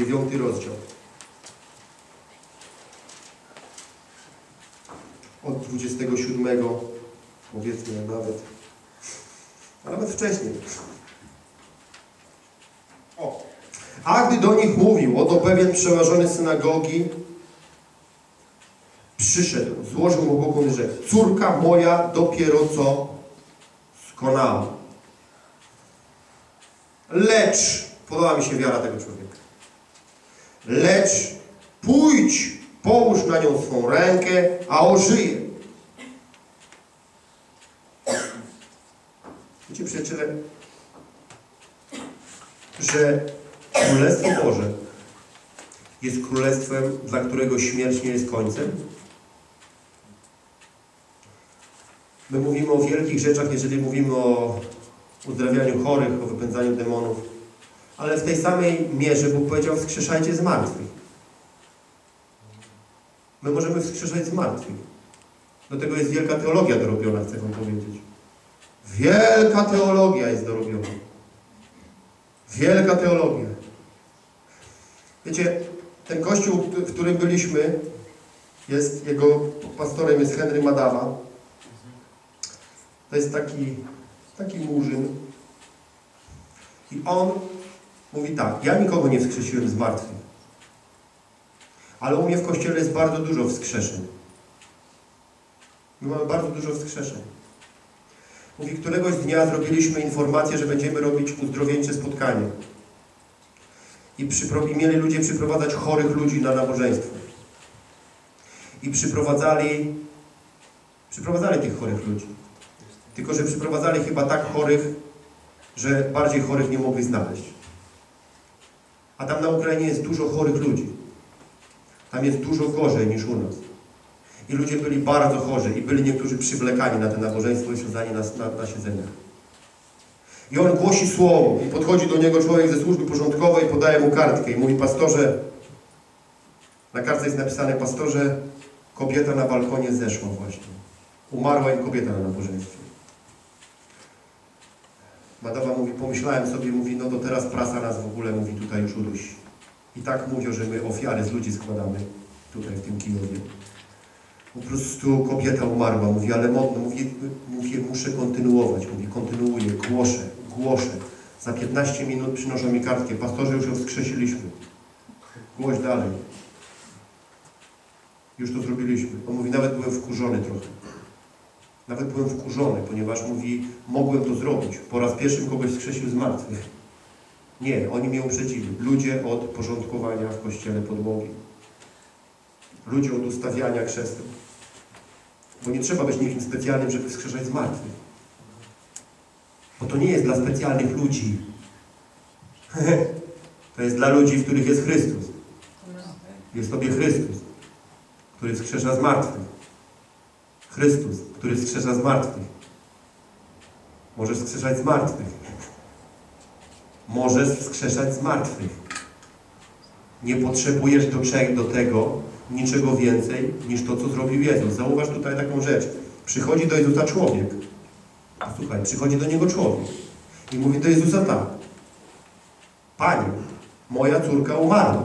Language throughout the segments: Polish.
dziewiąty rozdział. Od 27, powiedzmy nawet, a nawet wcześniej. O. A gdy do nich mówił, oto pewien przełożony synagogi przyszedł, złożył mu boku rzekł, córka moja dopiero co skonała. Lecz, podoba mi się wiara tego człowieka, lecz pójdź, połóż na nią swą rękę, a ożyje. Wiecie, przyjaciele, że Królestwo Boże jest królestwem, dla którego śmierć nie jest końcem? My mówimy o wielkich rzeczach, jeżeli mówimy o uzdrawianiu chorych, o wypędzaniu demonów, ale w tej samej mierze Bóg powiedział wskrzeszajcie z martwych. My możemy wskrzeszać z martwych. Do tego jest wielka teologia dorobiona, chcę Wam powiedzieć. Wielka teologia jest dorobiona. Wielka teologia. Wiecie, ten kościół, w którym byliśmy, jest, jego pastorem jest Henry Madawa. To jest taki, taki murzyn. I on mówi tak, ja nikogo nie wskrzesiłem z martwych. Ale u mnie w kościele jest bardzo dużo wskrzeszeń. My mamy bardzo dużo wskrzeszeń. Mówi, któregoś dnia zrobiliśmy informację, że będziemy robić uzdrowieńcze spotkanie. I, I mieli ludzie przyprowadzać chorych ludzi na nabożeństwo. I przyprowadzali, przyprowadzali tych chorych ludzi. Tylko, że przyprowadzali chyba tak chorych, że bardziej chorych nie mogli znaleźć. A tam na Ukrainie jest dużo chorych ludzi. Tam jest dużo gorzej niż u nas. I ludzie byli bardzo chorzy i byli niektórzy przywlekani na to nabożeństwo i siedzani na, na, na siedzeniach. I on głosi słowo i podchodzi do niego człowiek ze służby porządkowej, podaje mu kartkę i mówi, pastorze, na kartce jest napisane, pastorze, kobieta na balkonie zeszła właśnie. Umarła im kobieta na nabożeństwie. Madawa mówi, pomyślałem sobie, mówi, no to teraz prasa nas w ogóle, mówi, tutaj już udusi. I tak mówią, że my ofiary z ludzi składamy tutaj w tym Kijowie. Po prostu kobieta umarła, mówi, ale modno, mówi, muszę kontynuować, mówi, kontynuuję, głoszę, głoszę. Za 15 minut przynoszą mi kartkę, pastorze już ją wskrzesiliśmy. Głoś dalej. Już to zrobiliśmy. On mówi, nawet byłem wkurzony trochę. Nawet byłem wkurzony, ponieważ mówi, mogłem to zrobić. Po raz pierwszy kogoś wskrzesił z martwych. Nie, oni mnie uprzedzili. Ludzie od porządkowania w kościele podłogi. Ludzie od ustawiania krzeseł. Bo nie trzeba być nikim specjalnym, żeby wskrzeszać z martwych. Bo to nie jest dla specjalnych ludzi. to jest dla ludzi, w których jest Chrystus. Jest Tobie Chrystus, który wskrzesza z martwych. Chrystus, który wskrzesza z martwych. Możesz wskrzeszać z martwych. Możesz wskrzeszać z martwych. Nie potrzebujesz do, do tego niczego więcej niż to, co zrobił Jezus. Zauważ tutaj taką rzecz. Przychodzi do Jezusa człowiek. Słuchaj, przychodzi do Niego człowiek. I mówi do Jezusa tak. Panie, moja córka umarła.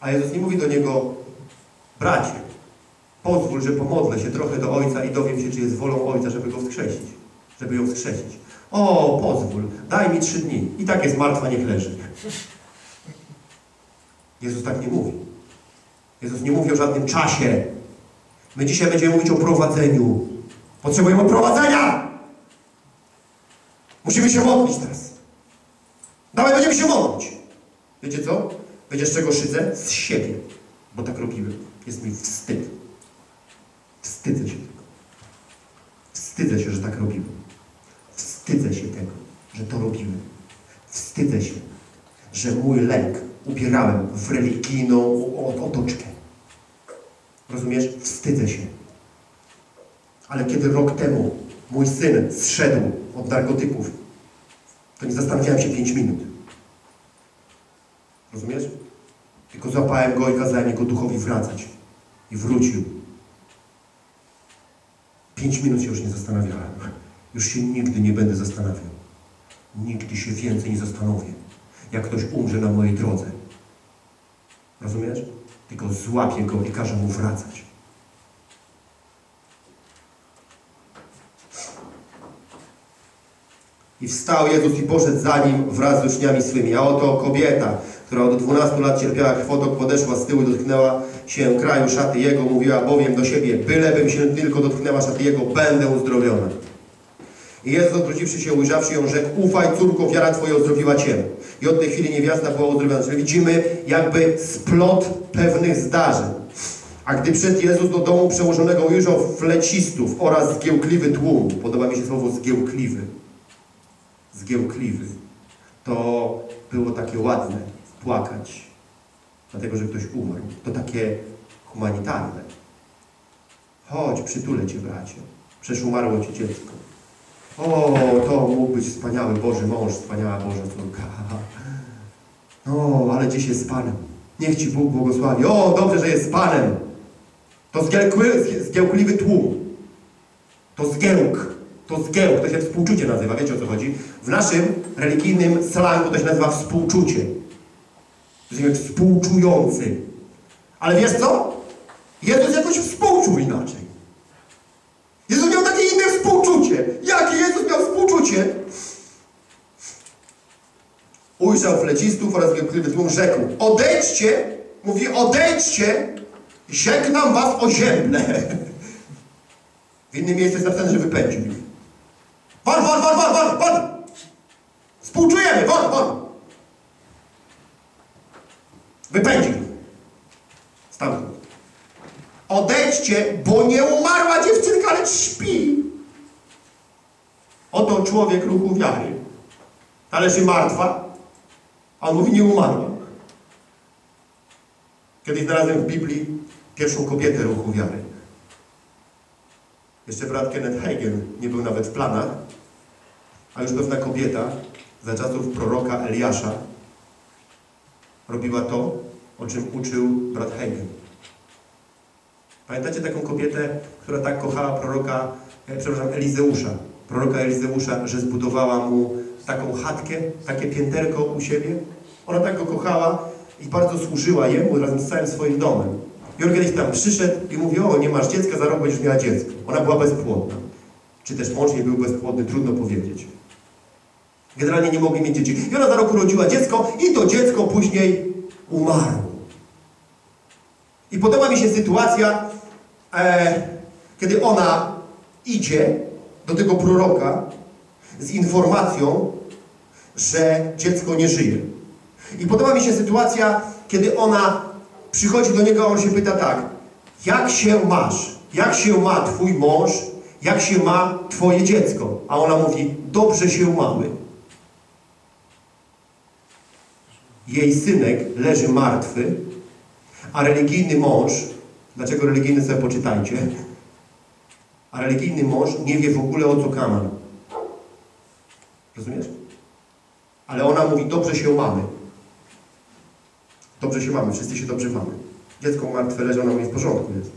A Jezus nie mówi do Niego, bracie, pozwól, że pomodlę się trochę do Ojca i dowiem się, czy jest wolą Ojca, żeby Go wskrzesić. Żeby ją wskrzesić. O, pozwól, daj mi trzy dni. I tak jest martwa, niech leży. Jezus tak nie mówi. Jezus nie mówi o żadnym czasie. My dzisiaj będziemy mówić o prowadzeniu. Potrzebujemy prowadzenia! Musimy się modlić teraz. Dawaj, będziemy się modlić. Wiecie co? Wiecie z czego szydzę? Z siebie. Bo tak robiłem. Jest mi wstyd. Wstydzę się tego. Wstydzę się, że tak robiłem. Wstydzę się tego, że to robiłem. Wstydzę się, że mój lęk ubierałem w religijną otoczkę. Rozumiesz? Wstydzę się. Ale kiedy rok temu mój syn zszedł od narkotyków, to nie zastanawiałem się pięć minut. Rozumiesz? Tylko złapałem go i kazałem jego duchowi wracać. I wrócił. Pięć minut się już nie zastanawiałem. Już się nigdy nie będę zastanawiał. Nigdy się więcej nie zastanowię. Jak ktoś umrze na mojej drodze, Rozumiesz? Tylko złapie go i każe mu wracać. I wstał Jezus i poszedł za nim wraz z uczniami swymi. A oto kobieta, która od 12 lat cierpiała krwotok, podeszła z tyłu dotknęła się kraju szaty Jego. Mówiła bowiem do siebie, bylebym się tylko dotknęła szaty Jego, będę uzdrowiona. I Jezus odwróciwszy się, ujrzawszy ją, rzekł, ufaj córko, wiara Twoja uzdrowiła Cię. I od tej chwili niewiasta była uzdrowiona. Czyli widzimy jakby splot pewnych zdarzeń. A gdy przyszedł Jezus do domu przełożonego, ujrzał flecistów oraz zgiełkliwy tłum. Podoba mi się słowo zgiełkliwy zgiełkliwy, to było takie ładne, płakać, dlatego że ktoś umarł. To takie humanitarne. Chodź, przytulę Cię, bracie. Przecież umarło Ci dziecko. O, to mógł być wspaniały Boży mąż, wspaniała Boża córka. No, ale dziś jest z Panem. Niech Ci Bóg błogosławi. O, dobrze, że jest z Panem. To zgiełkły, zgiełkliwy tłum. To zgiełk. To zgiełk, to się współczucie nazywa, wiecie o co chodzi? W naszym religijnym slangu to się nazywa współczucie. Jesteśmy współczujący. Ale wiesz co? Jezus jakoś współczuł inaczej. Jezus miał takie inne współczucie. Jakie Jezus miał współczucie? Ujrzał flecistów oraz wielkliwy tłum, rzekł, odejdźcie, mówi, odejdźcie, żegnam was o ziemne. W innym miejscu jest napisane, że wypędził ich. Won, won, won, won, won, won! Współczujemy, won, won! Wypędził. Stamtąd. Odejdźcie, bo nie umarła dziewczynka, lecz śpi. Oto człowiek ruchu wiary. Ta leży martwa, a on mówi, nie umarła. Kiedyś znalazłem w Biblii pierwszą kobietę ruchu wiary. Jeszcze brat Kenneth Hagen nie był nawet w planach, a już pewna kobieta za czasów proroka Eliasza robiła to, o czym uczył brat Hagen. Pamiętacie taką kobietę, która tak kochała proroka, e, przepraszam, Elizeusza, proroka Elizeusza, że zbudowała mu taką chatkę, takie pięterko u siebie? Ona tak go kochała i bardzo służyła jemu razem z całym swoim domem. I on kiedyś tam przyszedł i mówi, o, nie masz dziecka, za rok miała dziecko. Ona była bezpłodna. Czy też mąż nie był bezpłodny, trudno powiedzieć. Generalnie nie mogli mieć dzieci. I ona za rok urodziła dziecko i to dziecko później umarło. I podoba mi się sytuacja, e, kiedy ona idzie do tego proroka z informacją, że dziecko nie żyje. I podoba mi się sytuacja, kiedy ona przychodzi do niego, a on się pyta tak, jak się masz? Jak się ma twój mąż? Jak się ma twoje dziecko? A ona mówi, dobrze się mamy. Jej synek leży martwy, a religijny mąż, dlaczego religijny sobie poczytajcie, a religijny mąż nie wie w ogóle o co kaman. Rozumiesz? Ale ona mówi, dobrze się mamy. Dobrze się mamy, wszyscy się dobrze mamy. Dziecko martwe leży, ona mówi, w porządku jest.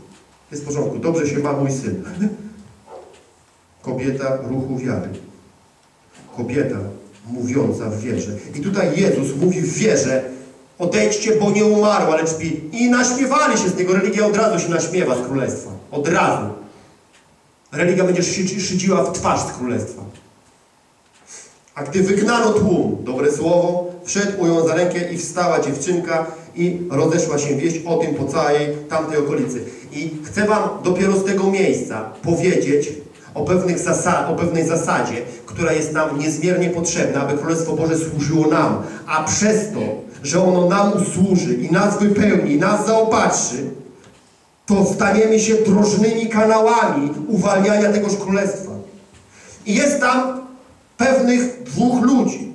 Jest w porządku, dobrze się ma mój syn. Kobieta ruchu wiary. Kobieta mówiąca w wierze. I tutaj Jezus mówi w wierze, odejdźcie, bo nie umarła, lecz śpi. I naśmiewali się z niego. Religia od razu się naśmiewa z królestwa. Od razu. Religia będzie szydziła w twarz z królestwa. A gdy wygnano tłum, dobre słowo, wszedł, ujął za rękę i wstała dziewczynka i rozeszła się wieść o tym po całej tamtej okolicy. I chcę Wam dopiero z tego miejsca powiedzieć o, pewnych zasad, o pewnej zasadzie, która jest nam niezmiernie potrzebna, aby Królestwo Boże służyło nam. A przez to, że ono nam służy i nas wypełni, i nas zaopatrzy, to staniemy się drożnymi kanałami uwalniania tegoż Królestwa. I jest tam pewnych dwóch ludzi.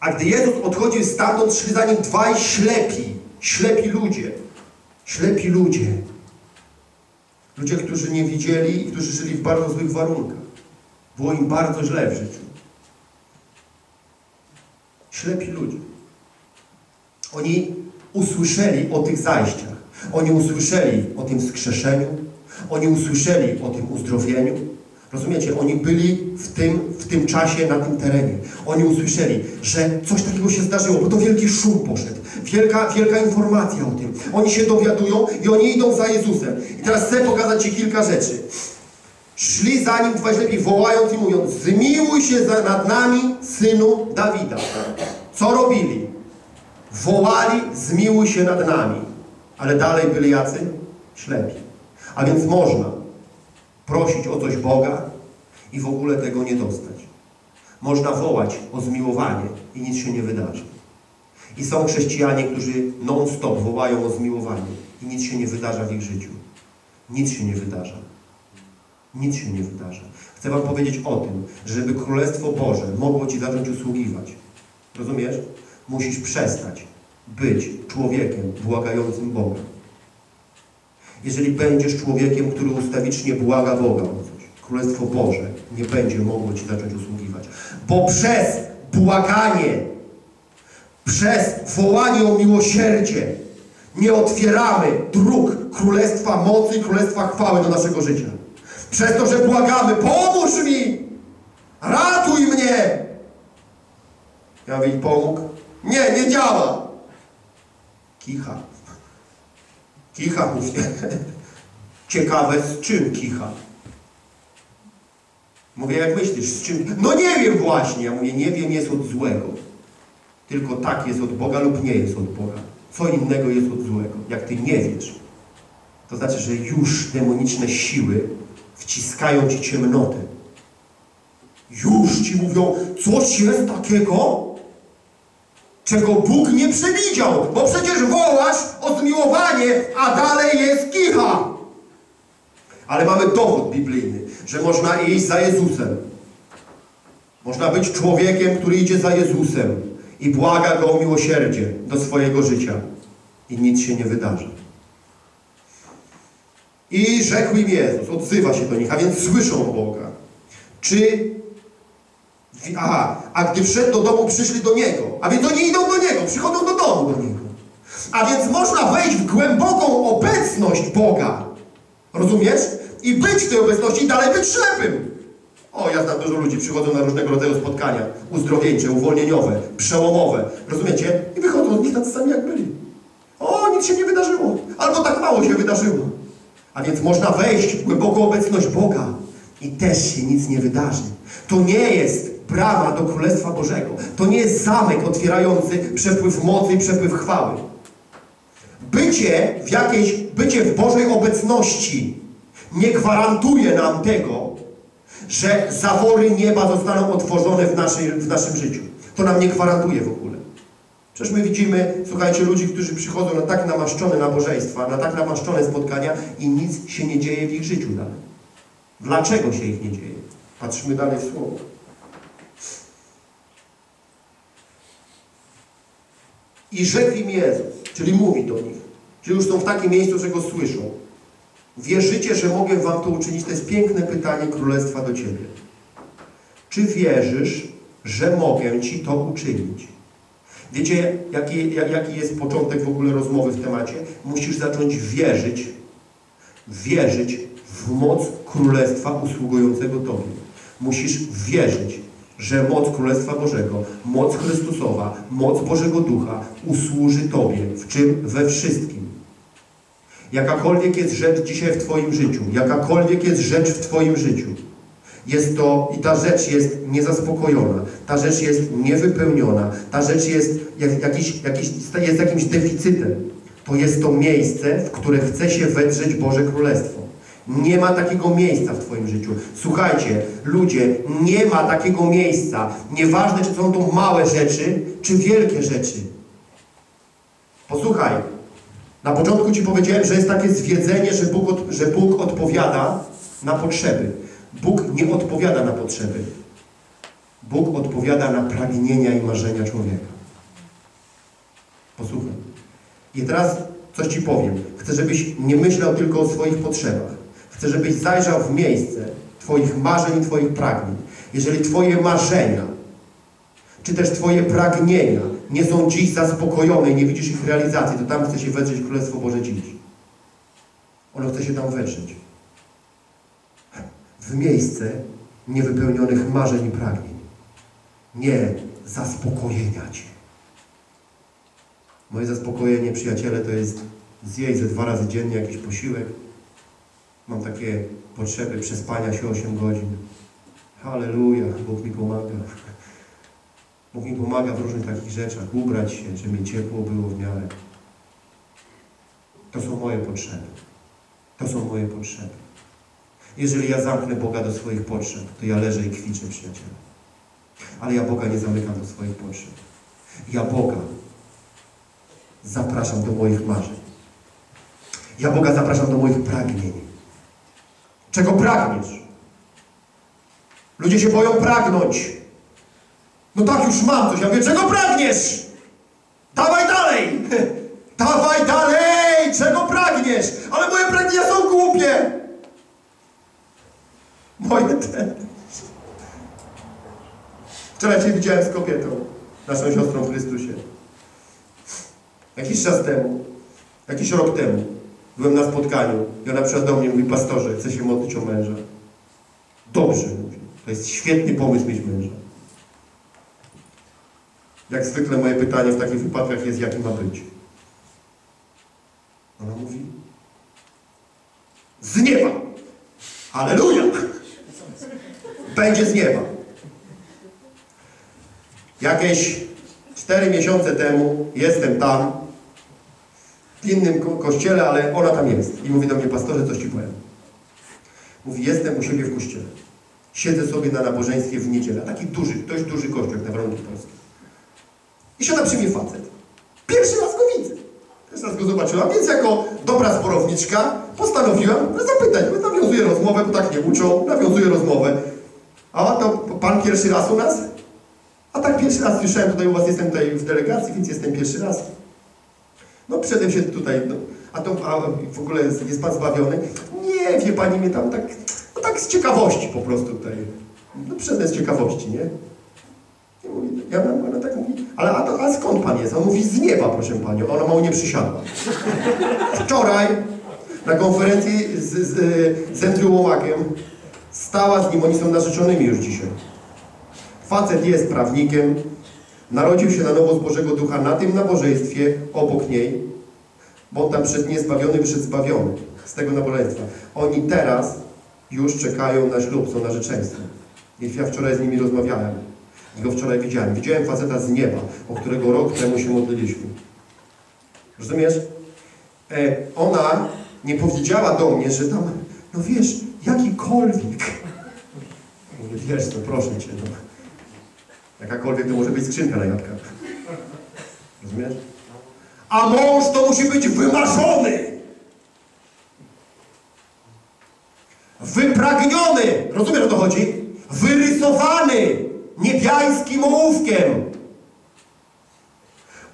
A gdy Jezus odchodził stamtąd, szli za nim dwaj ślepi, ślepi ludzie. Ślepi ludzie. Ludzie, którzy nie widzieli i którzy żyli w bardzo złych warunkach. Było im bardzo źle w życiu. Ślepi ludzie. Oni usłyszeli o tych zajściach. Oni usłyszeli o tym wskrzeszeniu. Oni usłyszeli o tym uzdrowieniu. Rozumiecie? Oni byli w tym, w tym czasie na tym terenie. Oni usłyszeli, że coś takiego się zdarzyło, bo to wielki szum poszedł. Wielka, wielka informacja o tym. Oni się dowiadują i oni idą za Jezusem. I teraz chcę pokazać Ci kilka rzeczy. Szli za nim dwa lepiej, wołając i mówiąc: Zmiłuj się za, nad nami, synu Dawida. Co robili? Wołali: Zmiłuj się nad nami. Ale dalej byli jacy? Ślepi. A więc można prosić o coś Boga i w ogóle tego nie dostać. Można wołać o zmiłowanie i nic się nie wydarzy. I są chrześcijanie, którzy non-stop wołają o zmiłowanie i nic się nie wydarza w ich życiu. Nic się nie wydarza. Nic się nie wydarza. Chcę Wam powiedzieć o tym, że żeby Królestwo Boże mogło Ci zacząć usługiwać, rozumiesz? Musisz przestać być człowiekiem błagającym Boga. Jeżeli będziesz człowiekiem, który ustawicznie błaga Boga o coś, Królestwo Boże nie będzie mogło Ci zacząć usługiwać. Bo przez błaganie, przez wołanie o miłosierdzie nie otwieramy dróg Królestwa Mocy Królestwa Chwały do naszego życia. Przez to, że błagamy, pomóż mi! Ratuj mnie! Ja mówię, pomógł? Nie, nie działa. Kicha. Kicha, mówię. Ciekawe, z czym kicha? Mówię, jak myślisz, z czym? No nie wiem właśnie. Ja mówię, nie wiem jest od złego. Tylko tak jest od Boga lub nie jest od Boga. Co innego jest od złego. Jak ty nie wiesz, to znaczy, że już demoniczne siły wciskają ci ciemnotę. Już ci mówią, coś jest takiego, czego Bóg nie przewidział, bo przecież wołasz o zmiłowanie, a dalej jest kicha. Ale mamy dowód biblijny, że można iść za Jezusem. Można być człowiekiem, który idzie za Jezusem i błaga Go o miłosierdzie do swojego życia i nic się nie wydarzy. I rzekł im Jezus, odzywa się do nich, a więc słyszą Boga. Czy Aha, a gdy wszedł do domu, przyszli do Niego. A więc oni idą do Niego, przychodzą do domu do Niego. A więc można wejść w głęboką obecność Boga. Rozumiesz? I być w tej obecności i dalej być ślepym. O, ja znam dużo ludzi, przychodzą na różnego rodzaju spotkania uzdrowieńcze, uwolnieniowe, przełomowe. Rozumiecie? I wychodzą z nich tacy sami jak byli. O, nic się nie wydarzyło. Albo tak mało się wydarzyło. A więc można wejść w głęboką obecność Boga i też się nic nie wydarzy. To nie jest brama do Królestwa Bożego. To nie jest zamek otwierający przepływ mocy i przepływ chwały. Bycie w jakiejś, bycie w Bożej obecności nie gwarantuje nam tego, że zawory nieba zostaną otworzone w, naszej, w naszym życiu. To nam nie gwarantuje w ogóle. Przecież my widzimy, słuchajcie, ludzi, którzy przychodzą na tak namaszczone nabożeństwa, na tak namaszczone spotkania i nic się nie dzieje w ich życiu dalej. Dlaczego się ich nie dzieje? Patrzymy dalej w Słowo. I rzekł im Jezus, czyli mówi do nich, czyli już są w takim miejscu, że Go słyszą. Wierzycie, że mogę Wam to uczynić? To jest piękne pytanie Królestwa do Ciebie. Czy wierzysz, że mogę Ci to uczynić? Wiecie, jaki, jaki jest początek w ogóle rozmowy w temacie? Musisz zacząć wierzyć, wierzyć w moc Królestwa usługującego Tobie. Musisz wierzyć, że moc Królestwa Bożego, moc Chrystusowa, moc Bożego Ducha usłuży Tobie. W czym? We wszystkim. Jakakolwiek jest rzecz dzisiaj w Twoim życiu, jakakolwiek jest rzecz w Twoim życiu, jest to i ta rzecz jest niezaspokojona, ta rzecz jest niewypełniona, ta rzecz jest, jak, jakiś, jakiś, jest jakimś deficytem, to jest to miejsce, w które chce się wedrzeć Boże Królestwo. Nie ma takiego miejsca w Twoim życiu. Słuchajcie, ludzie, nie ma takiego miejsca. Nieważne, czy są to małe rzeczy, czy wielkie rzeczy. Posłuchaj, na początku Ci powiedziałem, że jest takie zwiedzenie, że Bóg, od, że Bóg odpowiada na potrzeby. Bóg nie odpowiada na potrzeby. Bóg odpowiada na pragnienia i marzenia człowieka. Posłuchaj. I teraz coś Ci powiem. Chcę, żebyś nie myślał tylko o swoich potrzebach. Chcę, żebyś zajrzał w miejsce Twoich marzeń i Twoich pragnień. Jeżeli Twoje marzenia, czy też Twoje pragnienia nie są dziś zaspokojone i nie widzisz ich realizacji, to tam chce się wedrzeć Królestwo Boże dziś. Ono chce się tam wedrzeć. w miejsce niewypełnionych marzeń i pragnień. Nie zaspokojenia Cię. Moje zaspokojenie, przyjaciele, to jest zjeść ze dwa razy dziennie jakiś posiłek. Mam takie potrzeby przespania się 8 godzin. Halleluja, Bóg mi pomaga. Bóg mi pomaga w różnych takich rzeczach. Ubrać się, żeby mi ciepło było w miarę. To są moje potrzeby. To są moje potrzeby. Jeżeli ja zamknę Boga do swoich potrzeb, to ja leżę i kwiczę, przyjaciele. Ale ja Boga nie zamykam do swoich potrzeb. Ja Boga zapraszam do moich marzeń. Ja Boga zapraszam do moich pragnień. Czego pragniesz? Ludzie się boją pragnąć. No tak, już mam coś. Ja mówię, czego pragniesz? Dawaj dalej! Dawaj dalej! Czego pragniesz? Ale moje pragnienia są głupie! Moje te... Wczoraj się widziałem z kobietą, naszą siostrą w Chrystusie. Jakiś czas temu, jakiś rok temu, byłem na spotkaniu ona przyszła do mnie i mówi, pastorze, chcę się modlić o męża. Dobrze, mówi. To jest świetny pomysł mieć męża. Jak zwykle moje pytanie w takich wypadkach jest, jaki ma być. Ona mówi, z nieba. Aleluja! Będzie z nieba. Jakieś cztery miesiące temu jestem tam, w innym ko kościele, ale ona tam jest. I mówi do mnie, pastorze, coś ci powiem. Mówi, jestem u siebie w kościele. Siedzę sobie na nabożeństwie w niedzielę. Taki duży, dość duży kościół, na warunki polskie. I siada przy mnie facet. Pierwszy raz go widzę. Pierwszy raz go zobaczyłam, więc jako dobra zborowniczka postanowiłam zapytać, bo nawiązuję rozmowę, bo tak nie uczą, nawiązuję rozmowę. A to pan pierwszy raz u nas? A tak pierwszy raz słyszałem, tutaj u was jestem tutaj w delegacji, więc jestem pierwszy raz. No przedem się tutaj, no, a to a w ogóle jest, jest pan zbawiony? Nie, wie pani mnie tam tak, no tak z ciekawości po prostu tutaj. No przedem z ciekawości, nie? I mówi, ja ona tak mówi, ale a, to, a skąd pan jest? On mówi, z nieba, proszę panią. Ona mało nie przysiadła. Wczoraj na konferencji z, z, z Andrew Womakiem stała z nim, oni są narzeczonymi już dzisiaj. Facet jest prawnikiem, narodził się na nowo z Bożego Ducha na tym nabożeństwie obok niej, bo on tam przed niezbawiony wyszedł zbawiony z tego nabożeństwa. Oni teraz już czekają na ślub, są narzeczeństwem. I ja wczoraj z nimi rozmawiałem. I go wczoraj widziałem. Widziałem faceta z nieba, o którego rok temu się modliliśmy. Rozumiesz? E, ona nie powiedziała do mnie, że tam, no wiesz, jakikolwiek. Mówię, wiesz, no proszę Cię, no. Jakakolwiek to może być skrzynka na jadka. Rozumiesz? A mąż to musi być wymarzony. Wypragniony. Rozumiesz o to chodzi? Wyrysowany niebiańskim ołówkiem.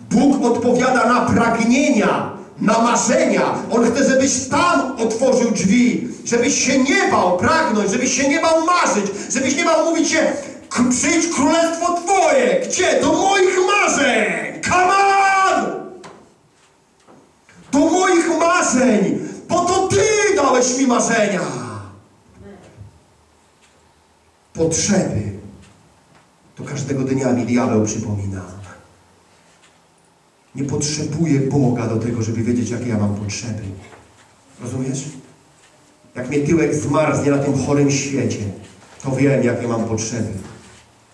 Bóg odpowiada na pragnienia, na marzenia. On chce, żebyś tam otworzył drzwi, żebyś się nie bał pragnąć, żebyś się nie bał marzyć, żebyś nie bał mówić się przyjdź królestwo Twoje. Gdzie? Do moich marzeń. Come on! Do moich marzeń. Po to Ty dałeś mi marzenia. Potrzeby. To każdego dnia mi diabeł przypomina. Nie potrzebuję Boga do tego, żeby wiedzieć, jakie ja mam potrzeby. Rozumiesz? Jak mnie tyłek zmarznie na tym chorym świecie, to wiem, jakie mam potrzeby.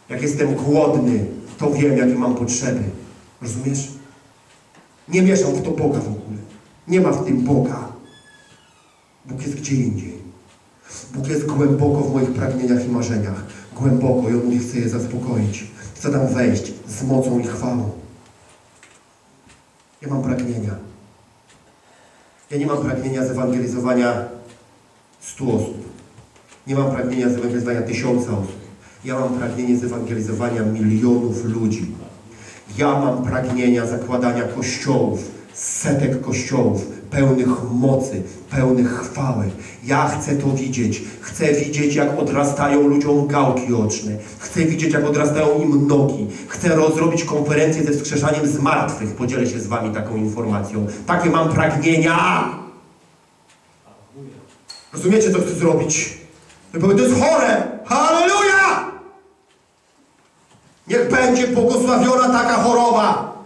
Jak jestem głodny, to wiem, jakie mam potrzeby. Rozumiesz? Nie mieszam w to Boga w ogóle. Nie ma w tym Boga. Bóg jest gdzie indziej. Bóg jest głęboko w moich pragnieniach i marzeniach. Głęboko i On mówi, chce je zaspokoić. Chce tam wejść z mocą i chwałą. Ja mam pragnienia. Ja nie mam pragnienia zewangelizowania stu osób. Nie mam pragnienia zewangelizowania tysiąca osób. Ja mam pragnienie zewangelizowania milionów ludzi. Ja mam pragnienia zakładania kościołów, setek kościołów, pełnych mocy, pełnych chwały. Ja chcę to widzieć. Chcę widzieć, jak odrastają ludziom gałki oczne. Chcę widzieć, jak odrastają im nogi. Chcę rozrobić konferencję ze wskrzeszaniem zmartwych. Podzielę się z Wami taką informacją. Takie mam pragnienia. Rozumiecie, co chcę zrobić? To jest chore! Halleluja! Będzie błogosławiona taka choroba.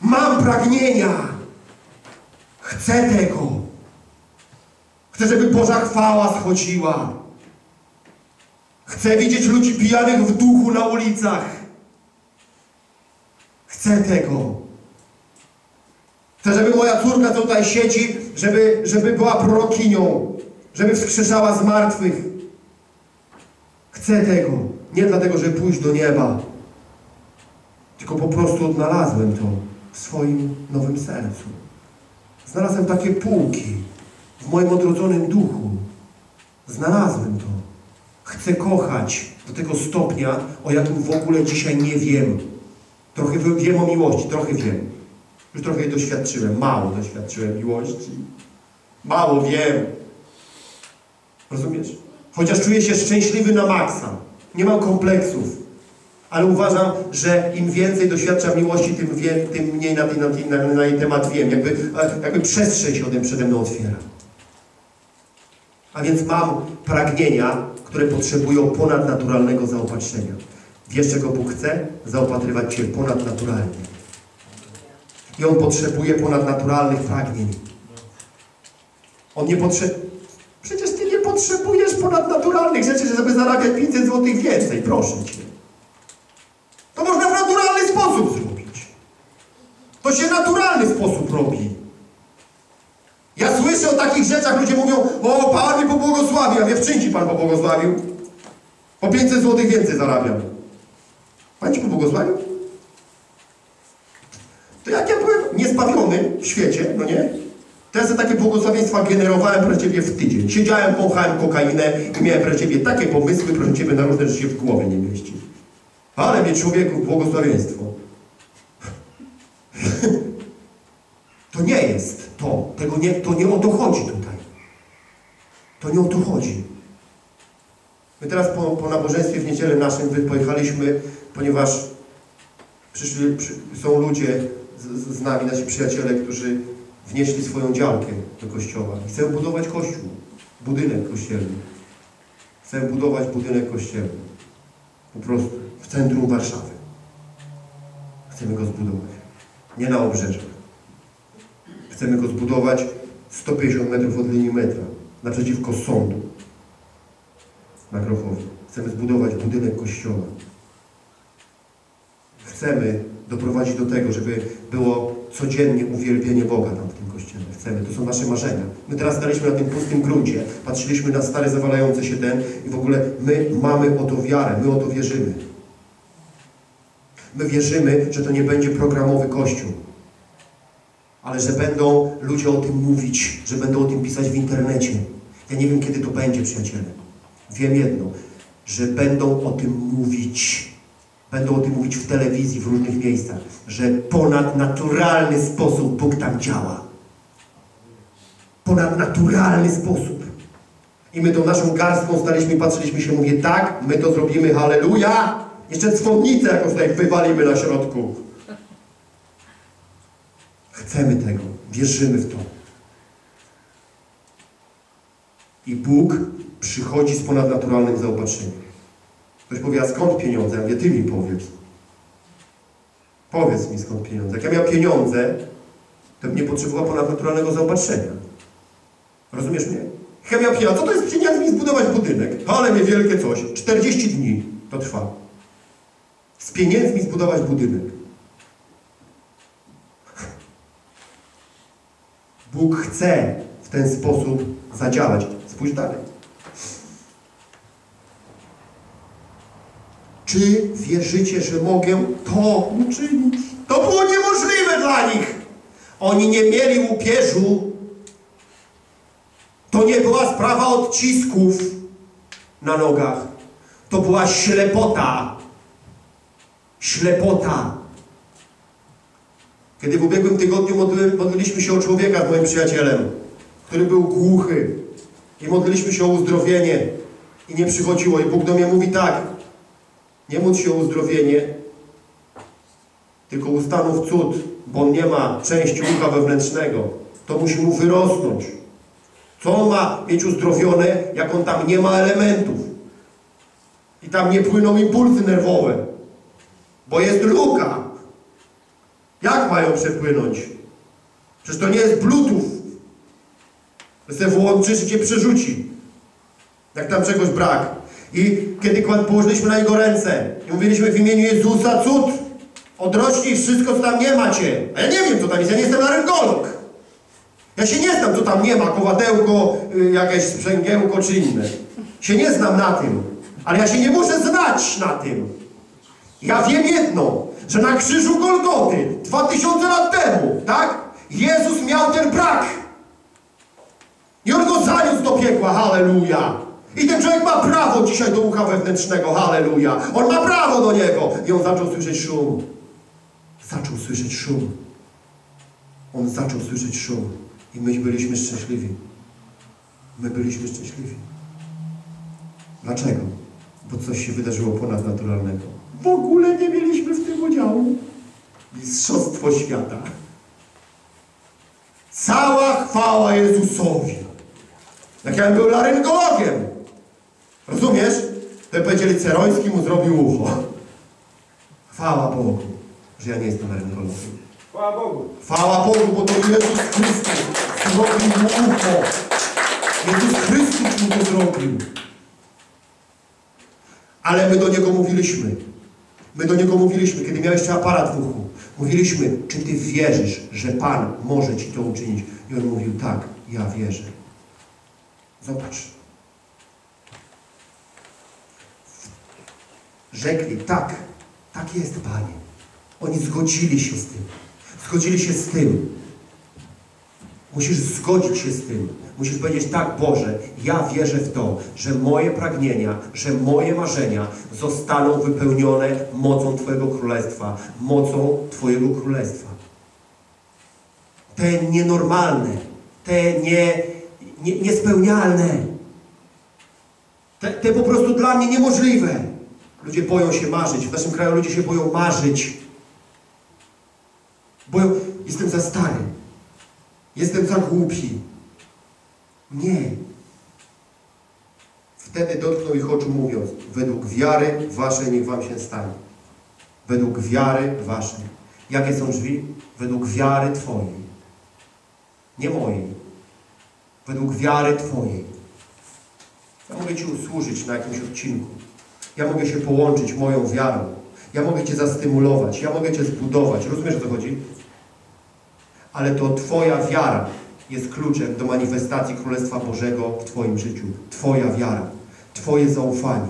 Mam pragnienia. Chcę tego. Chcę, żeby Boża chwała schodziła. Chcę widzieć ludzi pijanych w duchu na ulicach. Chcę tego. Chcę, żeby moja córka, tutaj siedzi, żeby, żeby była prorokinią, żeby wskrzeszała z martwych. Chcę tego. Nie dlatego, żeby pójść do nieba, tylko po prostu odnalazłem to w swoim nowym sercu. Znalazłem takie półki w moim odrodzonym duchu. Znalazłem to. Chcę kochać do tego stopnia, o jakim w ogóle dzisiaj nie wiem. Trochę wiem o miłości, trochę wiem. Już trochę jej doświadczyłem, mało doświadczyłem miłości. Mało wiem. Rozumiesz? Chociaż czuję się szczęśliwy na maksa. Nie mam kompleksów. Ale uważam, że im więcej doświadczam miłości, tym, wie, tym mniej na, na, na, na jej temat wiem. Jakby, jakby przestrzeń się ode przede mną otwiera. A więc mam pragnienia, które potrzebują ponadnaturalnego zaopatrzenia. Wiesz, czego Bóg chce? Zaopatrywać Cię ponadnaturalnie. I On potrzebuje ponadnaturalnych pragnień. On nie potrzebuje... Potrzebujesz ponadnaturalnych rzeczy, żeby zarabiać 500 zł więcej. Proszę Cię. To można w naturalny sposób zrobić. To się naturalny sposób robi. Ja słyszę o takich rzeczach, ludzie mówią, o Pan mnie pobłogosławił, a mnie w czym Ci Pan pobłogosławił? Po 500 zł więcej zarabiam. Pan Ci pobłogosławił? To jak ja byłem niespawiony w świecie, no nie? Ja takie błogosławieństwa generowałem, proszę Ciebie, w tydzień. Siedziałem, pochałem kokainę i miałem, proszę Ciebie, takie pomysły, proszę Ciebie, na różne rzeczy w głowie nie mieści. Ale mnie człowieku błogosławieństwo. To nie jest to. Tego nie, to nie o to chodzi tutaj. To nie o to chodzi. My teraz po, po nabożeństwie w niedzielę naszym pojechaliśmy, ponieważ przyszli, przy, są ludzie z, z nami, nasi przyjaciele, którzy wnieśli swoją działkę do kościoła i chcą budować kościół, budynek kościelny. Chcę budować budynek kościelny. Po prostu w centrum Warszawy. Chcemy go zbudować. Nie na obrzeżach. Chcemy go zbudować 150 metrów od linii metra, naprzeciwko sądu na Grochowie. Chcemy zbudować budynek kościoła. Chcemy doprowadzić do tego, żeby było codziennie uwielbienie Boga tam w tym kościele. Chcemy, to są nasze marzenia. My teraz staliśmy na tym pustym gruncie, patrzyliśmy na stare, zawalające się ten i w ogóle my mamy o to wiarę, my o to wierzymy. My wierzymy, że to nie będzie programowy kościół, ale że będą ludzie o tym mówić, że będą o tym pisać w internecie. Ja nie wiem, kiedy to będzie, przyjaciele. Wiem jedno, że będą o tym mówić. Będą o tym mówić w telewizji, w różnych miejscach, że ponadnaturalny sposób Bóg tam działa. Ponadnaturalny sposób. I my tą naszą garstką staliśmy patrzyliśmy się, mówię, tak, my to zrobimy, halleluja! Jeszcze dzwonnicę jakąś tutaj wywalimy na środku. Chcemy tego, wierzymy w to. I Bóg przychodzi z ponadnaturalnym zaopatrzeniem. Ktoś powie, a skąd pieniądze? Ja mówię, Ty mi powiedz. Powiedz mi skąd pieniądze. Jak ja miał pieniądze, to bym nie potrzebował ponadnaturalnego zaopatrzenia. Rozumiesz mnie? Jak ja miał pieniądze, co to jest pieniądze mi zbudować budynek? Ale mnie wielkie coś. 40 dni to trwa. Z pieniędzmi zbudować budynek. Bóg chce w ten sposób zadziałać. Spójrz dalej. Czy wierzycie, że mogę to uczynić? To było niemożliwe dla nich. Oni nie mieli łupieżu. To nie była sprawa odcisków na nogach. To była ślepota. Ślepota. Kiedy w ubiegłym tygodniu modliliśmy się o człowieka z moim przyjacielem, który był głuchy i modliliśmy się o uzdrowienie i nie przychodziło i Bóg do mnie mówi tak, nie módl się o uzdrowienie, tylko ustanów cud, bo on nie ma części ucha wewnętrznego. To musi mu wyrosnąć. Co on ma mieć uzdrowione, jak on tam nie ma elementów? I tam nie płyną impulsy nerwowe, bo jest luka. Jak mają przepłynąć? Przecież to nie jest bluetooth. Że sobie włączysz i cię przerzuci. Jak tam czegoś brak. I kiedy położyliśmy na jego ręce i mówiliśmy w imieniu Jezusa cud, odrośnij wszystko, co tam nie macie. A ja nie wiem, co tam jest, ja nie jestem laryngolog. Ja się nie znam, co tam nie ma, kowadełko, y, jakieś sprzęgiełko czy inne. Się nie znam na tym. Ale ja się nie muszę znać na tym. Ja wiem jedno, że na krzyżu Golgoty, dwa tysiące lat temu, tak? Jezus miał ten brak. I on go zaniósł do piekła, halleluja. I ten człowiek ma prawo dzisiaj do ucha wewnętrznego, halleluja. On ma prawo do niego. I on zaczął słyszeć szum. Zaczął słyszeć szum. On zaczął słyszeć szum. I my byliśmy szczęśliwi. My byliśmy szczęśliwi. Dlaczego? Bo coś się wydarzyło ponadnaturalnego. W ogóle nie mieliśmy w tym udziału. Mistrzostwo świata. Cała chwała Jezusowi. Jak ja bym był laryngologiem. Rozumiesz? To powiedzieli, Ceroński mu zrobił ucho. Chwała Bogu, że ja nie jestem laryngologiem. Chwała Bogu. Chwała Bogu, bo to Jezus Chrystus zrobił mu ucho. Jezus Chrystus mu to zrobił. Ale my do Niego mówiliśmy. My do Niego mówiliśmy, kiedy miałeś jeszcze aparat w uchu. Mówiliśmy, czy Ty wierzysz, że Pan może Ci to uczynić? I On mówił, tak, ja wierzę. Zobacz. Rzekli, tak, tak jest, Panie. Oni zgodzili się z tym. Zgodzili się z tym. Musisz zgodzić się z tym. Musisz powiedzieć, tak Boże, ja wierzę w to, że moje pragnienia, że moje marzenia zostaną wypełnione mocą Twojego Królestwa, mocą Twojego Królestwa. Te nienormalne, te nie, nie, niespełnialne, te, te po prostu dla mnie niemożliwe. Ludzie boją się marzyć. W naszym kraju ludzie się boją marzyć. Boją, jestem za stary. Jestem za głupi. Nie. Wtedy dotknął ich oczu mówiąc, według wiary waszej niech wam się stanie. Według wiary waszej. Jakie są drzwi? Według wiary twojej. Nie mojej. Według wiary twojej. Ja mogę Ci usłużyć na jakimś odcinku. Ja mogę się połączyć moją wiarą. Ja mogę Cię zastymulować. Ja mogę Cię zbudować. Rozumiesz, o co chodzi? Ale to Twoja wiara jest kluczem do manifestacji Królestwa Bożego w Twoim życiu. Twoja wiara, Twoje zaufanie,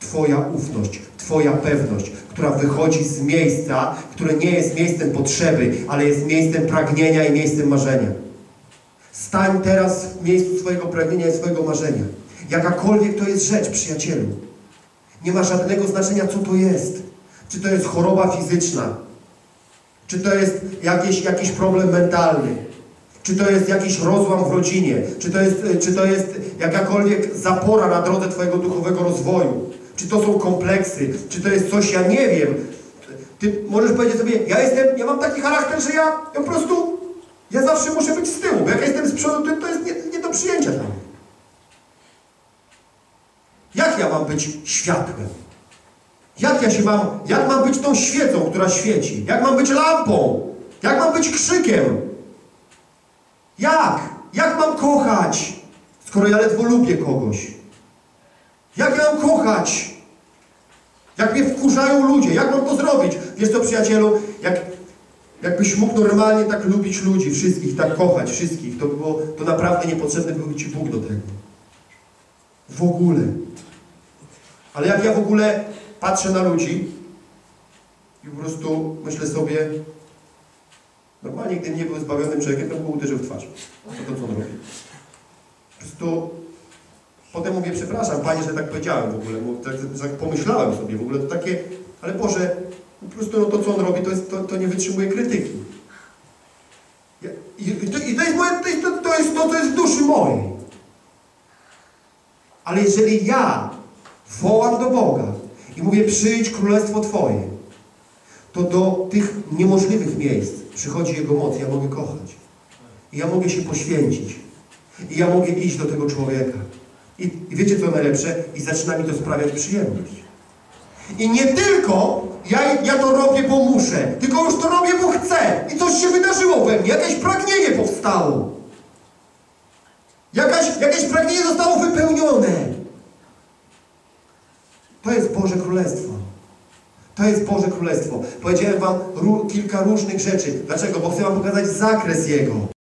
Twoja ufność, Twoja pewność, która wychodzi z miejsca, które nie jest miejscem potrzeby, ale jest miejscem pragnienia i miejscem marzenia. Stań teraz w miejscu swojego pragnienia i swojego marzenia. Jakakolwiek to jest rzecz, przyjacielu. Nie ma żadnego znaczenia, co to jest. Czy to jest choroba fizyczna, czy to jest jakiś, jakiś problem mentalny, czy to jest jakiś rozłam w rodzinie, czy to, jest, czy to jest jakakolwiek zapora na drodze Twojego duchowego rozwoju, czy to są kompleksy, czy to jest coś, ja nie wiem. Ty możesz powiedzieć sobie, ja jestem, ja mam taki charakter, że ja, ja po prostu, ja zawsze muszę być z tyłu, bo jak ja jestem z przodu, to, to jest nie, nie do przyjęcia dla mnie. Jak ja mam być światłem? Jak ja się mam, jak mam być tą świecą, która świeci? Jak mam być lampą? Jak mam być krzykiem? Jak? Jak mam kochać, skoro ja ledwo lubię kogoś? Jak ja mam kochać? Jak mnie wkurzają ludzie? Jak mam to zrobić? Wiesz co, przyjacielu? Jak, jakbyś mógł normalnie tak lubić ludzi, wszystkich, tak kochać wszystkich, to, by było, to naprawdę niepotrzebny byłby Ci Bóg do tego. W ogóle. Ale jak ja w ogóle patrzę na ludzi i po prostu myślę sobie, normalnie gdybym nie był zbawionym człowiekiem, to go uderzył w twarz. To to, co on robi. Po prostu potem mówię, przepraszam Panie, że tak powiedziałem w ogóle, bo tak, tak pomyślałem sobie w ogóle, to takie, ale Boże, po prostu no, to, co on robi, to, jest, to, to nie wytrzymuje krytyki. Ja, i, i, to, I to jest moje, to, to jest to, co jest w duszy mojej. Ale jeżeli ja wołam do Boga i mówię, przyjdź królestwo Twoje, to do tych niemożliwych miejsc przychodzi Jego moc, ja mogę kochać. I ja mogę się poświęcić. I ja mogę iść do tego człowieka. I, I wiecie co najlepsze? I zaczyna mi to sprawiać przyjemność. I nie tylko ja, ja to robię, bo muszę, tylko już to robię, bo chcę. I coś się wydarzyło we mnie, jakieś pragnienie powstało. Jakaś, jakieś pragnienie zostało wypełnione. To jest Boże Królestwo. To jest Boże Królestwo. Powiedziałem Wam kilka różnych rzeczy. Dlaczego? Bo chcę Wam pokazać zakres Jego.